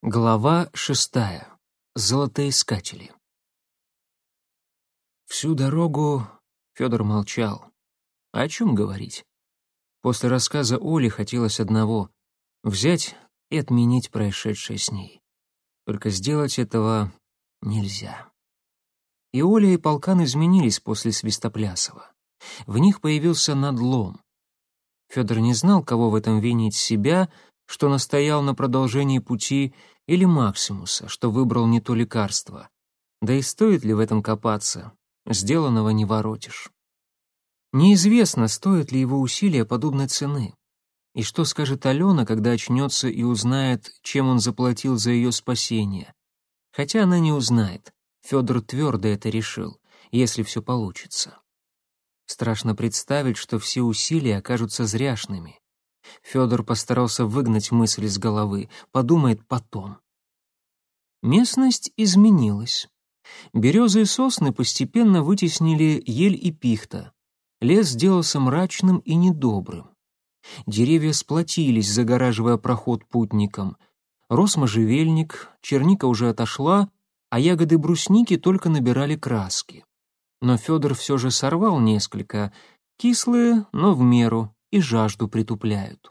Глава шестая. Золотоискатели. Всю дорогу Федор молчал. О чем говорить? После рассказа Оли хотелось одного — взять и отменить происшедшее с ней. Только сделать этого нельзя. И Оля, и полкан изменились после Свистоплясова. В них появился надлом. Федор не знал, кого в этом винить себя — что настоял на продолжении пути, или Максимуса, что выбрал не то лекарство. Да и стоит ли в этом копаться? Сделанного не воротишь. Неизвестно, стоит ли его усилия подобной цены. И что скажет Алена, когда очнется и узнает, чем он заплатил за ее спасение? Хотя она не узнает. Федор твердо это решил, если все получится. Страшно представить, что все усилия окажутся зряшными. Федор постарался выгнать мысль из головы, подумает потом. Местность изменилась. Березы и сосны постепенно вытеснили ель и пихта. Лес сделался мрачным и недобрым. Деревья сплотились, загораживая проход путникам. Рос можжевельник, черника уже отошла, а ягоды брусники только набирали краски. Но Федор все же сорвал несколько, кислые, но в меру, и жажду притупляют.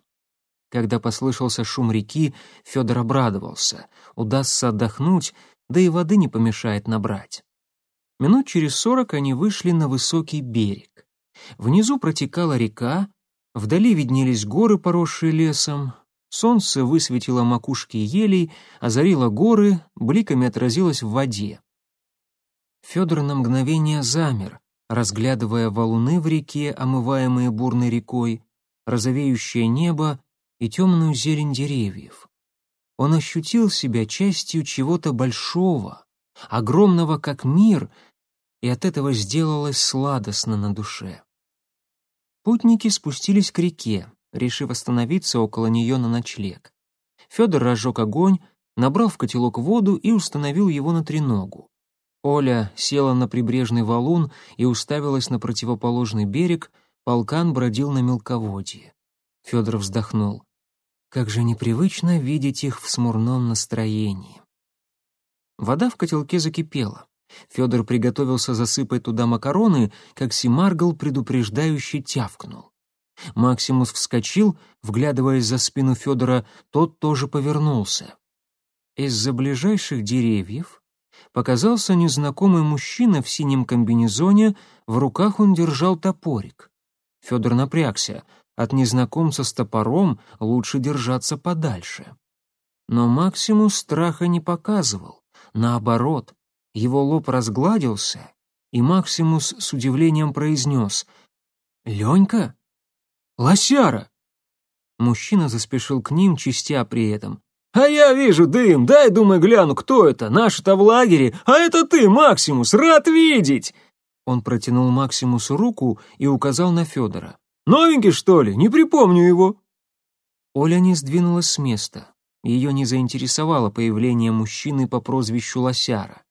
Когда послышался шум реки, Федор обрадовался. Удастся отдохнуть, да и воды не помешает набрать. Минут через сорок они вышли на высокий берег. Внизу протекала река, вдали виднелись горы, поросшие лесом. Солнце высветило макушки елей, озарило горы, бликами отразилось в воде. Федор на мгновение замер, разглядывая валуны в реке, омываемые бурной рекой, розовеющее небо и темную зелень деревьев. Он ощутил себя частью чего-то большого, огромного как мир, и от этого сделалось сладостно на душе. Путники спустились к реке, решив остановиться около нее на ночлег. Федор разжег огонь, набрал в котелок воду и установил его на треногу. Оля села на прибрежный валун и уставилась на противоположный берег, полкан бродил на мелководье. Федор вздохнул. Как же непривычно видеть их в смурном настроении. Вода в котелке закипела. Федор приготовился засыпать туда макароны, как Симаргл предупреждающе тявкнул. Максимус вскочил, вглядываясь за спину Федора, тот тоже повернулся. Из-за ближайших деревьев показался незнакомый мужчина в синем комбинезоне, в руках он держал топорик. Федор напрягся. От незнакомца с топором лучше держаться подальше. Но Максимус страха не показывал. Наоборот, его лоб разгладился, и Максимус с удивлением произнес «Ленька? Лосяра!» Мужчина заспешил к ним, чистя при этом. «А я вижу дым, дай, думаю, гляну, кто это, наши-то в лагере, а это ты, Максимус, рад видеть!» Он протянул Максимусу руку и указал на Федора. Новенький, что ли? Не припомню его». Оля не сдвинулась с места. Ее не заинтересовало появление мужчины по прозвищу Лосяра.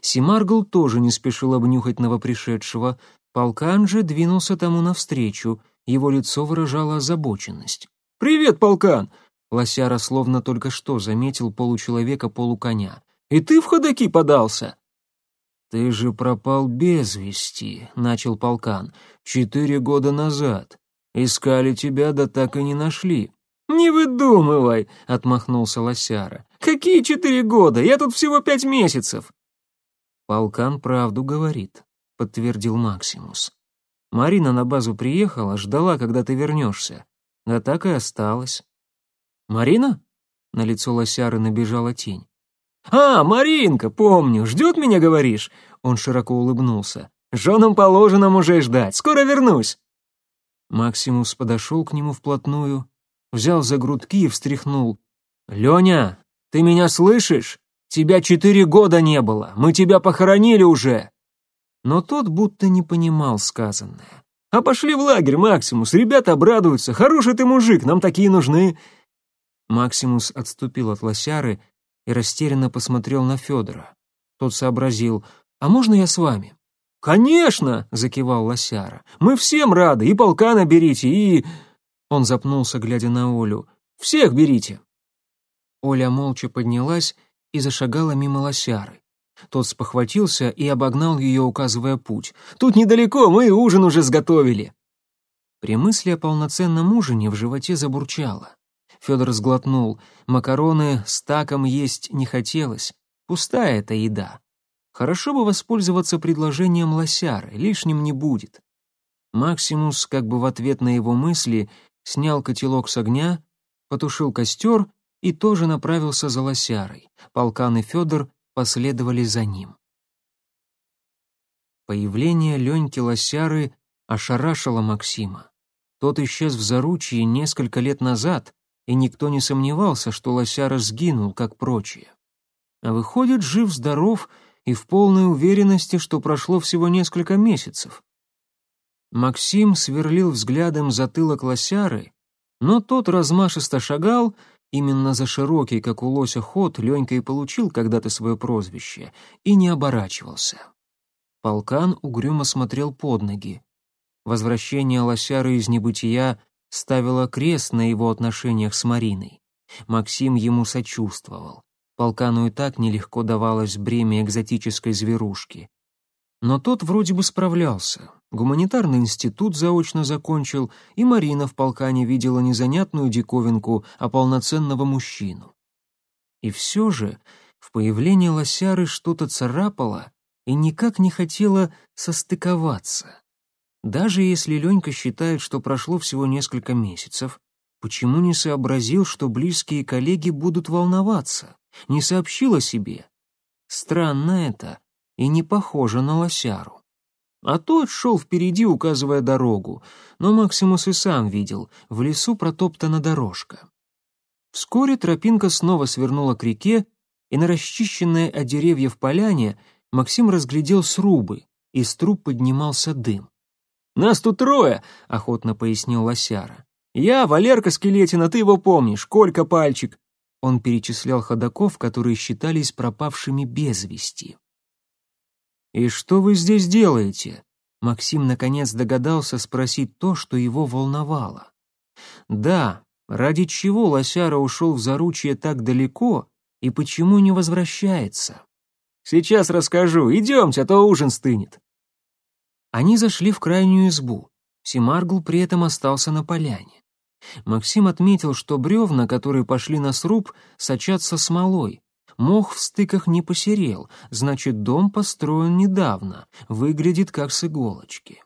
Симаргл тоже не спешил обнюхать новопришедшего. Полкан же двинулся тому навстречу. Его лицо выражало озабоченность. «Привет, полкан!» Лосяра словно только что заметил получеловека-полуконя. «И ты в ходаки подался?» «Ты же пропал без вести», — начал полкан, — «четыре года назад. Искали тебя, да так и не нашли». «Не выдумывай», — отмахнулся Лосяра. «Какие четыре года? Я тут всего пять месяцев». «Полкан правду говорит», — подтвердил Максимус. «Марина на базу приехала, ждала, когда ты вернешься. Да так и осталась». «Марина?» — на лицо Лосяры набежала тень. «А, Маринка, помню, ждет меня, говоришь?» Он широко улыбнулся. «Женам положено мужей ждать, скоро вернусь». Максимус подошел к нему вплотную, взял за грудки и встряхнул. «Леня, ты меня слышишь? Тебя четыре года не было, мы тебя похоронили уже!» Но тот будто не понимал сказанное. «А пошли в лагерь, Максимус, ребята обрадуются, хороший ты мужик, нам такие нужны!» Максимус отступил от лосяры и растерянно посмотрел на Федора. Тот сообразил, «А можно я с вами?» «Конечно!» — закивал Лосяра. «Мы всем рады, и полкана берите, и...» Он запнулся, глядя на Олю. «Всех берите!» Оля молча поднялась и зашагала мимо лосяры. Тот спохватился и обогнал ее, указывая путь. «Тут недалеко, мы ужин уже сготовили!» При мысли о полноценном ужине в животе забурчало. Федор сглотнул. Макароны с таком есть не хотелось. Пустая эта еда. Хорошо бы воспользоваться предложением лосяры, лишним не будет. Максимус, как бы в ответ на его мысли, снял котелок с огня, потушил костер и тоже направился за лосярой. Полкан и Федор последовали за ним. Появление Леньки Лосяры ошарашило Максима. Тот исчез в заручье несколько лет назад, и никто не сомневался, что Лосяра сгинул, как прочие. А выходит, жив-здоров и в полной уверенности, что прошло всего несколько месяцев. Максим сверлил взглядом затылок Лосяры, но тот размашисто шагал, именно за широкий, как у лося, ход Ленька и получил когда-то свое прозвище, и не оборачивался. Полкан угрюмо смотрел под ноги. Возвращение Лосяры из небытия ставило крест на его отношениях с Мариной. Максим ему сочувствовал. Полкану и так нелегко давалось бремя экзотической зверушки. Но тот вроде бы справлялся. Гуманитарный институт заочно закончил, и Марина в полкане видела не занятную диковинку, а полноценного мужчину. И все же в появлении лосяры что-то царапало и никак не хотела состыковаться. Даже если Ленька считает, что прошло всего несколько месяцев, почему не сообразил, что близкие коллеги будут волноваться, не сообщил о себе? Странно это и не похоже на лосяру. А тот шел впереди, указывая дорогу, но Максимус и сам видел, в лесу протоптана дорожка. Вскоре тропинка снова свернула к реке, и на расчищенной от деревьев поляне Максим разглядел срубы, из труб поднимался дым. «Нас тут трое», — охотно пояснил Лосяра. «Я, Валерка Скелетина, ты его помнишь, Колька Пальчик». Он перечислял ходаков, которые считались пропавшими без вести. «И что вы здесь делаете?» Максим наконец догадался спросить то, что его волновало. «Да, ради чего Лосяра ушел в заручье так далеко и почему не возвращается?» «Сейчас расскажу, идемте, а то ужин стынет». Они зашли в крайнюю избу. Симаргл при этом остался на поляне. Максим отметил, что бревна, которые пошли на сруб, сочатся смолой. Мох в стыках не посерел, значит, дом построен недавно, выглядит как с иголочки.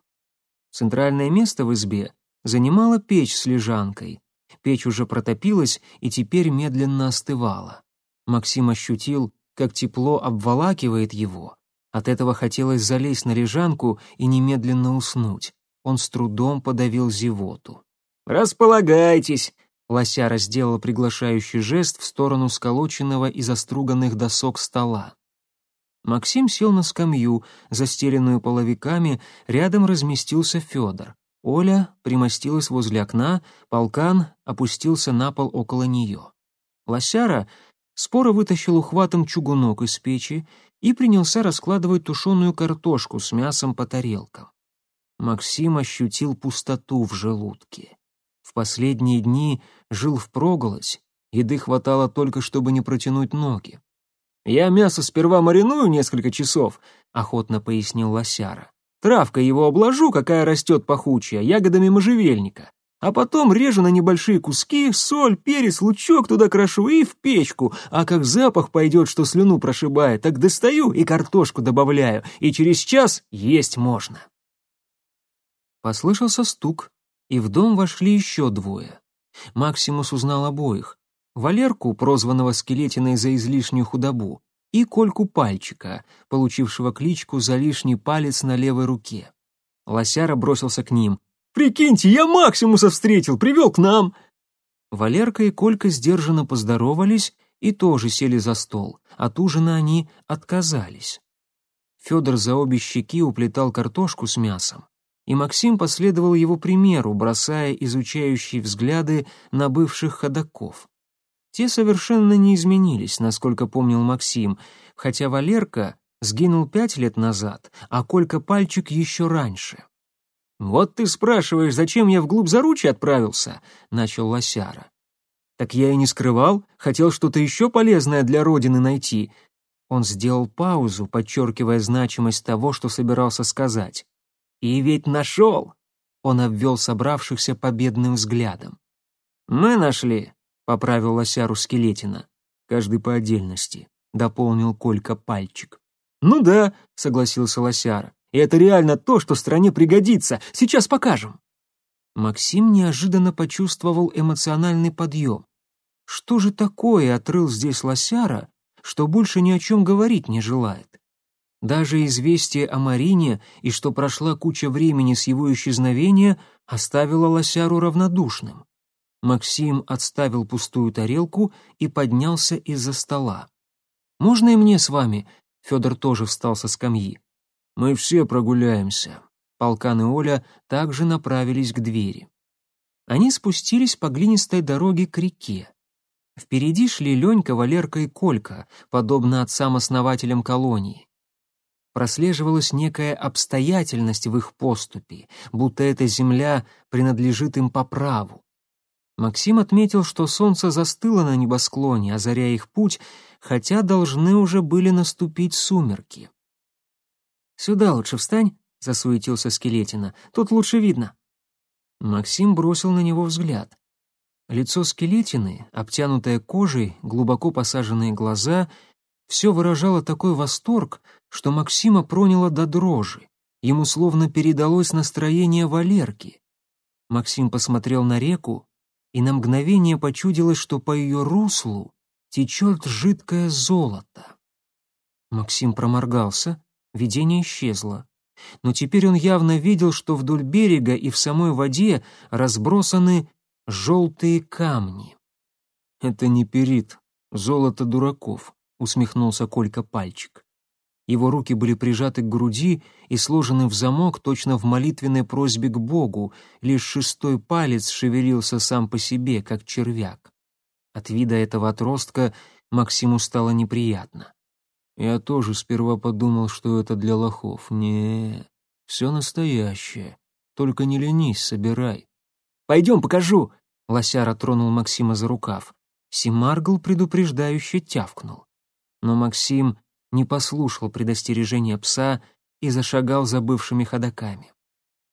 Центральное место в избе занимала печь с лежанкой. Печь уже протопилась и теперь медленно остывала. Максим ощутил, как тепло обволакивает его, от этого хотелось залезть на лежанку и немедленно уснуть. Он с трудом подавил зевоту. «Располагайтесь!» Лосяра сделал приглашающий жест в сторону сколоченного и заструганных досок стола. Максим сел на скамью, застеленную половиками, рядом разместился Федор. Оля примостилась возле окна, полкан опустился на пол около нее. Лосяра споро вытащил ухватом чугунок из печи и принялся раскладывать тушеную картошку с мясом по тарелкам. Максим ощутил пустоту в желудке. В последние дни жил впроголодь, еды хватало только, чтобы не протянуть ноги. «Я мясо сперва мариную несколько часов», — охотно пояснил Лосяра. «Травкой его обложу, какая растет пахучая, ягодами можжевельника а потом режу на небольшие куски, соль, перец, лучок туда крошу и в печку, а как запах пойдет, что слюну прошибает, так достаю и картошку добавляю, и через час есть можно. Послышался стук, и в дом вошли еще двое. Максимус узнал обоих. Валерку, прозванного скелетиной за излишнюю худобу, и Кольку Пальчика, получившего кличку за лишний палец на левой руке. Лосяра бросился к ним. Прикиньте, я Максимуса встретил, привел к нам!» Валерка и Колька сдержанно поздоровались и тоже сели за стол. От ужина они отказались. Федор за обе щеки уплетал картошку с мясом, и Максим последовал его примеру, бросая изучающие взгляды на бывших ходаков. Те совершенно не изменились, насколько помнил Максим, хотя Валерка сгинул пять лет назад, а Колька Пальчик еще раньше. «Вот ты спрашиваешь, зачем я вглубь заручья отправился?» — начал Лосяра. Так я и не скрывал, хотел что-то еще полезное для Родины найти. Он сделал паузу, подчеркивая значимость того, что собирался сказать. «И ведь нашел!» Он обвел собравшихся победным взглядом. «Мы нашли», — поправил лосяру скелетина. «Каждый по отдельности», — дополнил Колька пальчик. «Ну да», — согласился лосяра. «И это реально то, что стране пригодится. Сейчас покажем». Максим неожиданно почувствовал эмоциональный подъем. Что же такое отрыл здесь лосяра, что больше ни о чем говорить не желает? Даже известие о Марине и что прошла куча времени с его исчезновения оставило лосяру равнодушным. Максим отставил пустую тарелку и поднялся из-за стола. «Можно и мне с вами?» Федор тоже встал со скамьи. «Мы все прогуляемся». Полкан и Оля также направились к двери. Они спустились по глинистой дороге к реке. Впереди шли Ленька, Валерка и Колька, подобно отцам-основателям колонии прослеживалась некая обстоятельность в их поступе, будто эта земля принадлежит им по праву. Максим отметил, что солнце застыло на небосклоне, озаряя их путь, хотя должны уже были наступить сумерки. «Сюда лучше встань», — засуетился Скелетина, — «тут лучше видно». Максим бросил на него взгляд. Лицо Скелетины, обтянутое кожей, глубоко посаженные глаза — все выражало такой восторг, что Максима проняло до дрожи. Ему словно передалось настроение Валерки. Максим посмотрел на реку, и на мгновение почудилось, что по ее руслу течет жидкое золото. Максим проморгался, видение исчезло. Но теперь он явно видел, что вдоль берега и в самой воде разбросаны желтые камни. Это не перит, золото дураков усмехнулся Колька пальчик. Его руки были прижаты к груди и сложены в замок точно в молитвенной просьбе к Богу, лишь шестой палец шевелился сам по себе, как червяк. От вида этого отростка Максиму стало неприятно. Я тоже сперва подумал, что это для лохов. Не, все настоящее. Только не ленись, собирай. «Пойдем, покажу!» — лосяра тронул Максима за рукав. Симаргл предупреждающе тявкнул но Максим не послушал предостережения пса и зашагал за бывшими ходаками.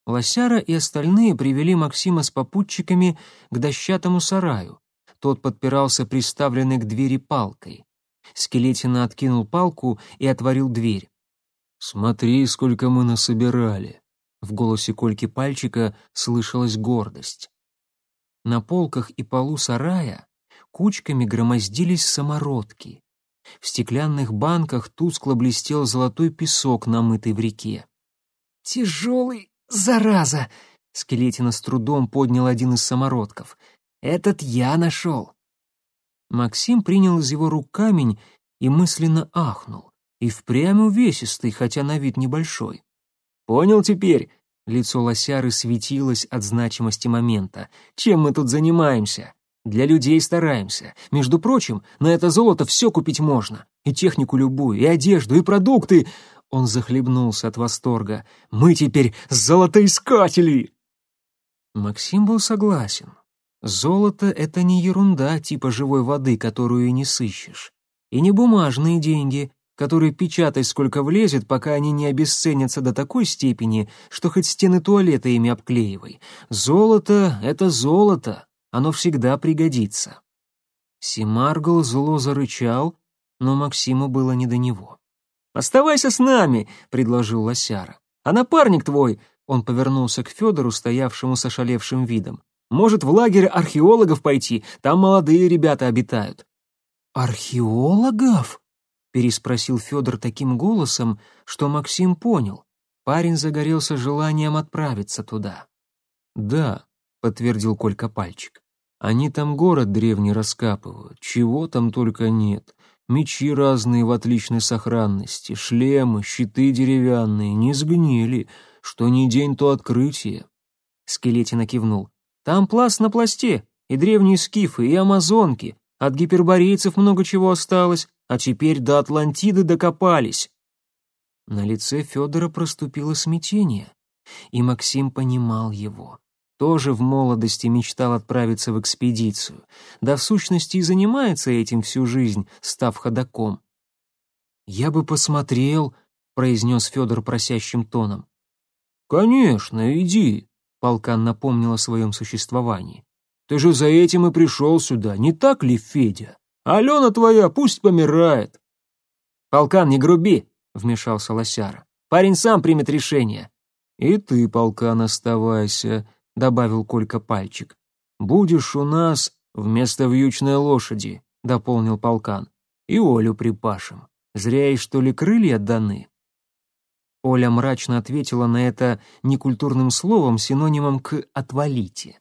Лосяра и остальные привели Максима с попутчиками к дощатому сараю. Тот подпирался приставленной к двери палкой. Скелетина откинул палку и отворил дверь. «Смотри, сколько мы насобирали!» В голосе Кольки Пальчика слышалась гордость. На полках и полу сарая кучками громоздились самородки. В стеклянных банках тускло блестел золотой песок, намытый в реке. «Тяжелый, зараза!» — Скелетина с трудом поднял один из самородков. «Этот я нашел!» Максим принял из его рук камень и мысленно ахнул. И впрямь увесистый, хотя на вид небольшой. «Понял теперь?» — лицо лосяры светилось от значимости момента. «Чем мы тут занимаемся?» Для людей стараемся. Между прочим, на это золото все купить можно. И технику любую, и одежду, и продукты. Он захлебнулся от восторга. Мы теперь золотоискатели! Максим был согласен. Золото — это не ерунда типа живой воды, которую не сыщешь. И не бумажные деньги, которые печатай сколько влезет, пока они не обесценятся до такой степени, что хоть стены туалета ими обклеивай. Золото — это золото, оно всегда пригодится. Симаргл зло зарычал, но Максиму было не до него. «Оставайся с нами», — предложил Лосяра. «А напарник твой», — он повернулся к Федору, стоявшему с ошалевшим видом, «может в лагерь археологов пойти, там молодые ребята обитают». «Археологов?» — переспросил Федор таким голосом, что Максим понял. Парень загорелся желанием отправиться туда. «Да», — подтвердил Колька пальчик. «Они там город древний раскапывают, чего там только нет. Мечи разные в отличной сохранности, шлемы, щиты деревянные, не сгнили. Что ни день, то открытие». Скелетина кивнул. «Там пласт на пласте, и древние скифы, и амазонки. От гиперборейцев много чего осталось, а теперь до Атлантиды докопались». На лице Федора проступило смятение, и Максим понимал его. тоже в молодости мечтал отправиться в экспедицию, да в сущности и занимается этим всю жизнь, став ходаком. «Я бы посмотрел», — произнес Федор просящим тоном. «Конечно, иди», — полкан напомнил о своем существовании. «Ты же за этим и пришел сюда, не так ли, Федя? Алена твоя пусть помирает». «Полкан, не груби», — вмешался Лосяра. «Парень сам примет решение». «И ты, полкан, оставайся», — добавил Колька пальчик. «Будешь у нас вместо вьючной лошади», — дополнил полкан. «И Олю припашем. Зря ей, что ли, крылья даны». Оля мрачно ответила на это некультурным словом, синонимом к «отвалите».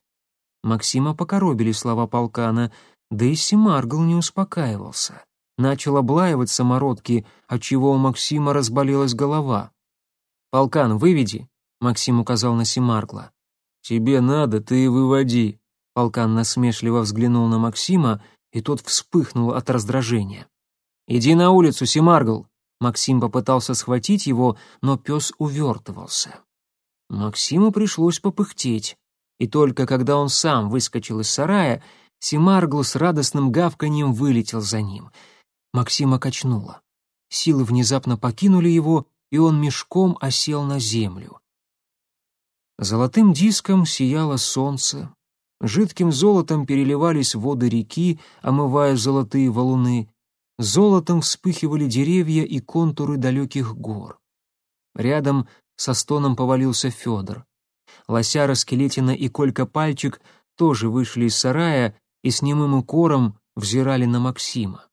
Максима покоробили слова полкана, да и Симаргл не успокаивался. Начал облаивать самородки, отчего у Максима разболелась голова. «Полкан, выведи», — Максим указал на Симаргла. «Тебе надо, ты и выводи». Полкан насмешливо взглянул на Максима, и тот вспыхнул от раздражения. «Иди на улицу, Симаргл!» Максим попытался схватить его, но пес увертывался. Максиму пришлось попыхтеть, и только когда он сам выскочил из сарая, Симаргл с радостным гавканьем вылетел за ним. Максима качнуло. Силы внезапно покинули его, и он мешком осел на землю. Золотым диском сияло солнце, жидким золотом переливались воды реки, омывая золотые валуны, золотом вспыхивали деревья и контуры далеких гор. Рядом со стоном повалился Федор. Лосяра, Скелетина и Колька Пальчик тоже вышли из сарая и с немым укором взирали на Максима.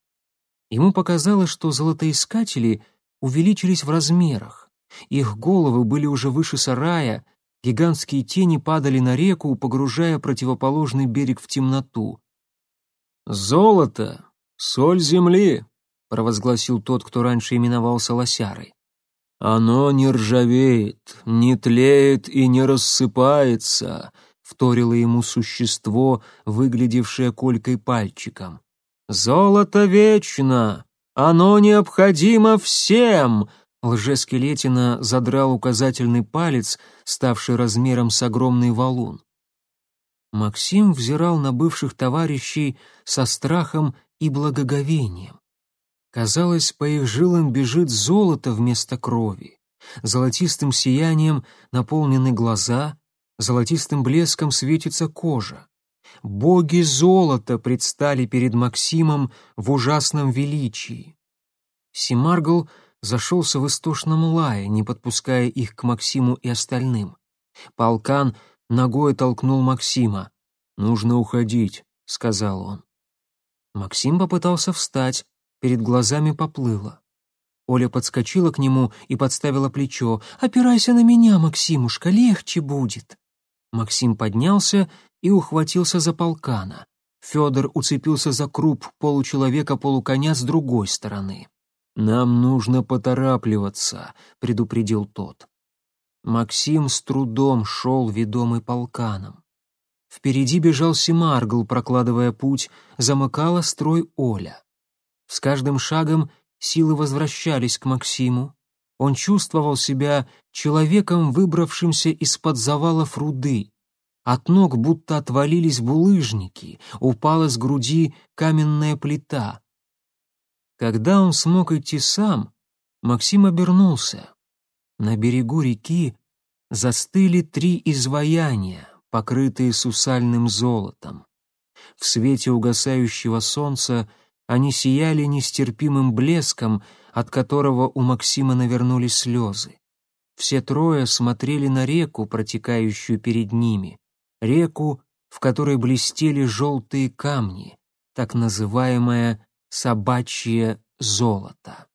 Ему показалось, что золотоискатели увеличились в размерах. Их головы были уже выше сарая, Гигантские тени падали на реку, погружая противоположный берег в темноту. «Золото! Соль земли!» — провозгласил тот, кто раньше именовался Лосярой. «Оно не ржавеет, не тлеет и не рассыпается», — вторило ему существо, выглядевшее колькой пальчиком. «Золото вечно! Оно необходимо всем!» Лжескелетина задрал указательный палец, ставший размером с огромный валун. Максим взирал на бывших товарищей со страхом и благоговением. Казалось, по их жилам бежит золото вместо крови. Золотистым сиянием наполнены глаза, золотистым блеском светится кожа. Боги золота предстали перед Максимом в ужасном величии. Симаргл зашелся в истошном лае, не подпуская их к Максиму и остальным. Полкан ногой толкнул Максима. «Нужно уходить», — сказал он. Максим попытался встать, перед глазами поплыло. Оля подскочила к нему и подставила плечо. «Опирайся на меня, Максимушка, легче будет». Максим поднялся и ухватился за полкана. Федор уцепился за круп получеловека-полуконя с другой стороны. «Нам нужно поторапливаться», — предупредил тот. Максим с трудом шел, ведомый полканом. Впереди бежал Семаргл, прокладывая путь, замыкала строй Оля. С каждым шагом силы возвращались к Максиму. Он чувствовал себя человеком, выбравшимся из-под завалов руды. От ног будто отвалились булыжники, упала с груди каменная плита. Когда он смог идти сам, Максим обернулся. На берегу реки застыли три изваяния, покрытые сусальным золотом. В свете угасающего солнца они сияли нестерпимым блеском, от которого у Максима навернулись слезы. Все трое смотрели на реку, протекающую перед ними, реку, в которой блестели желтые камни, так называемая собачье золото.